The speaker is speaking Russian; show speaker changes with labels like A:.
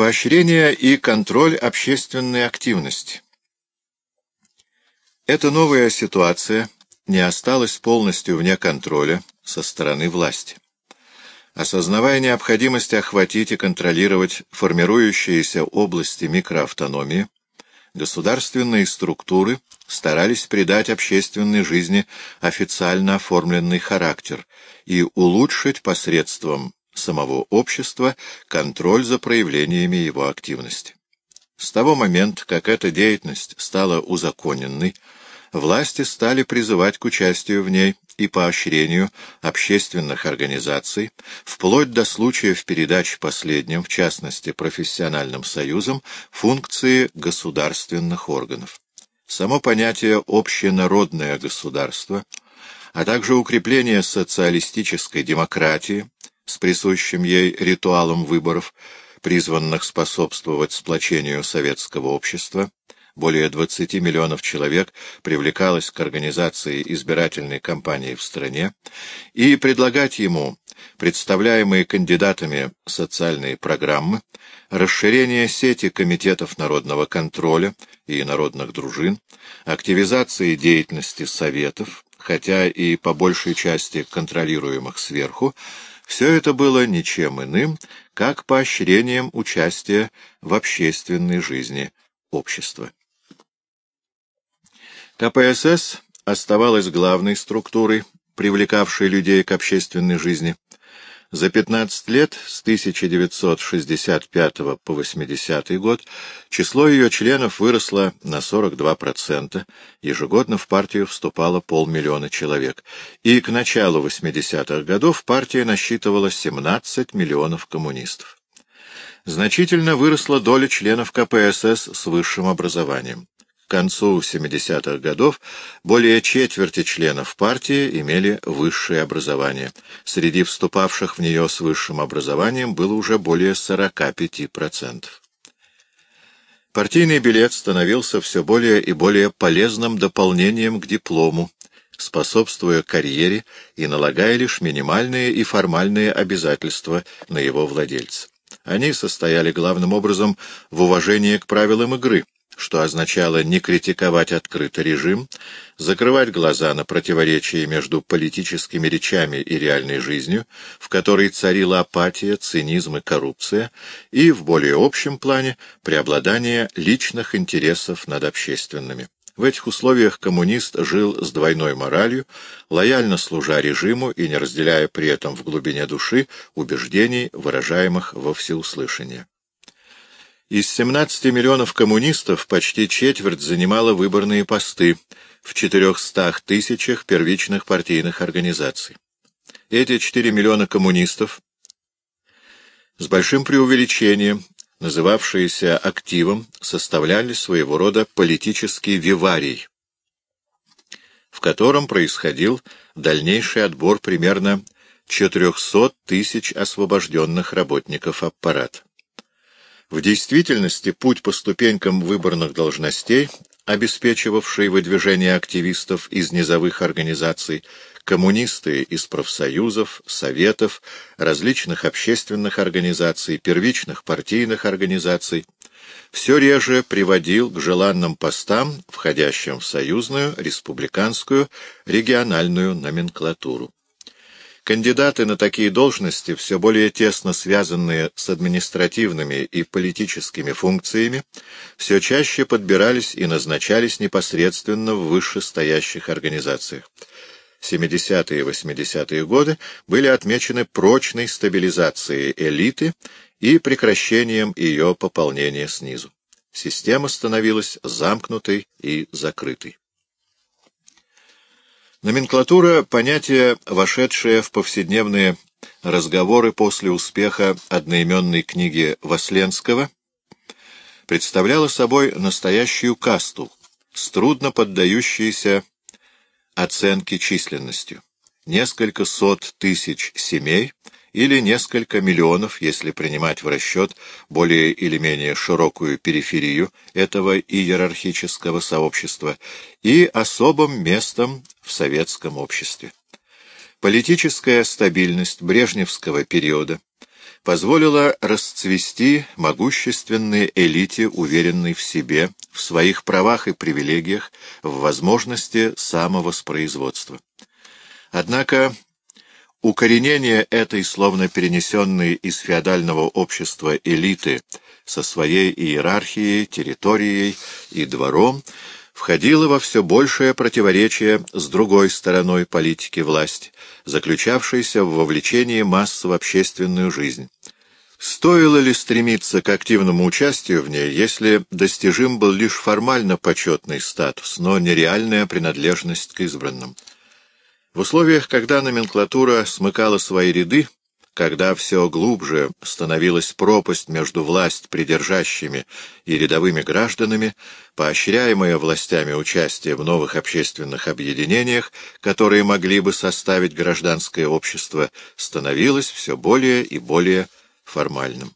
A: Поощрение и контроль общественной активности. Эта новая ситуация не осталась полностью вне контроля со стороны власти. Осознавая необходимость охватить и контролировать формирующиеся области микроавтономии, государственные структуры старались придать общественной жизни официально оформленный характер и улучшить посредством самого общества контроль за проявлениями его активности. С того момента, как эта деятельность стала узаконенной, власти стали призывать к участию в ней и поощрению общественных организаций, вплоть до случаев передачи последним, в частности профессиональным союзам, функции государственных органов. Само понятие «общенародное государство», а также укрепление социалистической демократии, с присущим ей ритуалом выборов, призванных способствовать сплочению советского общества, более 20 миллионов человек привлекалось к организации избирательной кампании в стране, и предлагать ему представляемые кандидатами социальные программы, расширение сети комитетов народного контроля и народных дружин, активизации деятельности советов, хотя и по большей части контролируемых сверху, все это было ничем иным, как поощрением участия в общественной жизни общества. КПСС оставалась главной структурой, привлекавшей людей к общественной жизни. За 15 лет, с 1965 по 80 год, число ее членов выросло на 42%, ежегодно в партию вступало полмиллиона человек, и к началу 80-х годов партия насчитывала 17 миллионов коммунистов. Значительно выросла доля членов КПСС с высшим образованием к концу 70-х годов более четверти членов партии имели высшее образование. Среди вступавших в нее с высшим образованием было уже более 45%. Партийный билет становился все более и более полезным дополнением к диплому, способствуя карьере и налагая лишь минимальные и формальные обязательства на его владельца. Они состояли главным образом в уважении к правилам игры — что означало не критиковать открыто режим, закрывать глаза на противоречия между политическими речами и реальной жизнью, в которой царила апатия, цинизм и коррупция, и, в более общем плане, преобладание личных интересов над общественными. В этих условиях коммунист жил с двойной моралью, лояльно служа режиму и не разделяя при этом в глубине души убеждений, выражаемых во всеуслышание. Из 17 миллионов коммунистов почти четверть занимала выборные посты в 400 тысячах первичных партийных организаций. Эти 4 миллиона коммунистов, с большим преувеличением, называвшиеся активом, составляли своего рода политический виварий, в котором происходил дальнейший отбор примерно 400 тысяч освобожденных работников аппарата. В действительности путь по ступенькам выборных должностей, обеспечивавший выдвижение активистов из низовых организаций, коммунисты из профсоюзов, советов, различных общественных организаций, первичных партийных организаций, все реже приводил к желанным постам, входящим в союзную, республиканскую, региональную номенклатуру. Кандидаты на такие должности, все более тесно связанные с административными и политическими функциями, все чаще подбирались и назначались непосредственно в вышестоящих организациях. 70-е и 80-е годы были отмечены прочной стабилизацией элиты и прекращением ее пополнения снизу. Система становилась замкнутой и закрытой. Номенклатура — понятие, вошедшее в повседневные разговоры после успеха одноименной книги Васленского, представляла собой настоящую касту, с трудно поддающейся оценке численностью. Несколько сот тысяч семей — или несколько миллионов, если принимать в расчет более или менее широкую периферию этого иерархического сообщества и особым местом в советском обществе. Политическая стабильность брежневского периода позволила расцвести могущественной элите, уверенной в себе, в своих правах и привилегиях, в возможности самовоспроизводства. Однако укоренение этой, словно перенесенной из феодального общества элиты со своей иерархией, территорией и двором, входило во все большее противоречие с другой стороной политики власти, заключавшейся в вовлечении масс в общественную жизнь. Стоило ли стремиться к активному участию в ней, если достижим был лишь формально почетный статус, но нереальная принадлежность к избранным? В условиях, когда номенклатура смыкала свои ряды, когда все глубже становилась пропасть между власть придержащими и рядовыми гражданами, поощряемое властями участие в новых общественных объединениях, которые могли бы составить гражданское общество, становилось все более и более формальным.